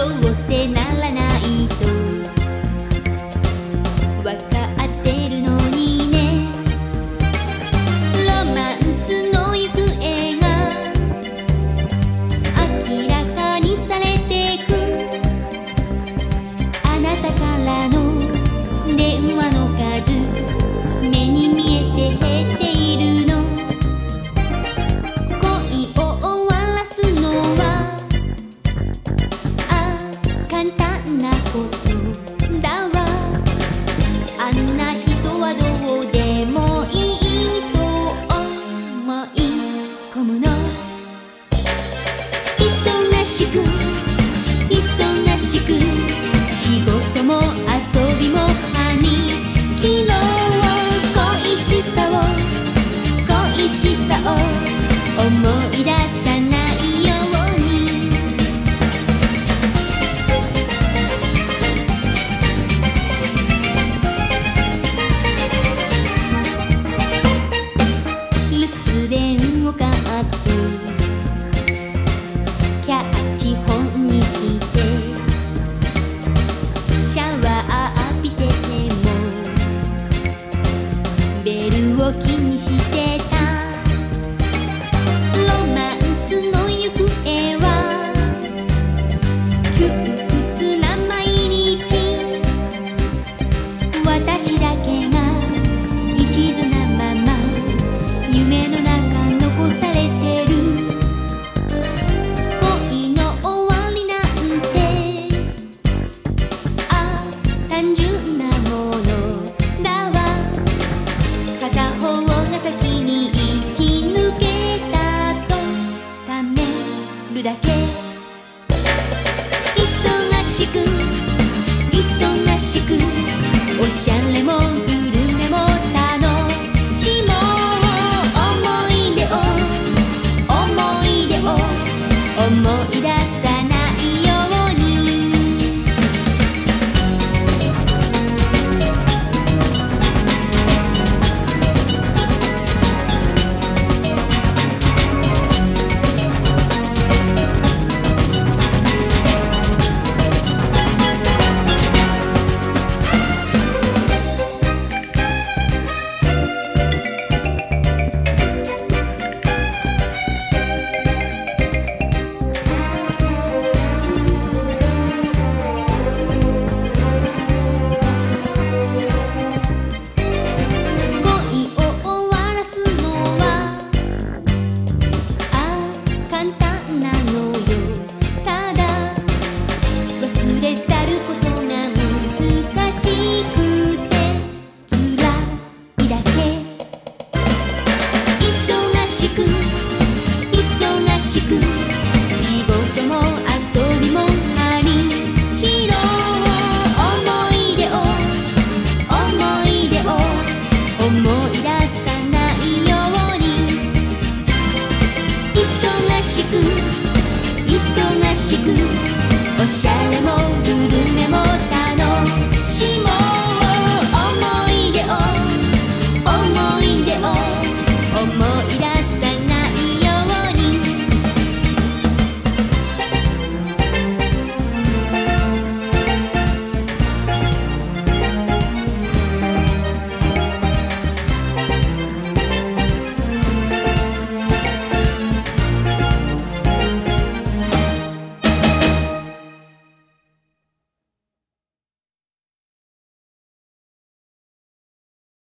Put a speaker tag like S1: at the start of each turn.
S1: どうせならないと。わかってるのにね。ロマンスの行方が明らかにされてく。あなたからの電話の数目に見えて減って恋しさを恋しさを思うしくいそがしくおしゃれも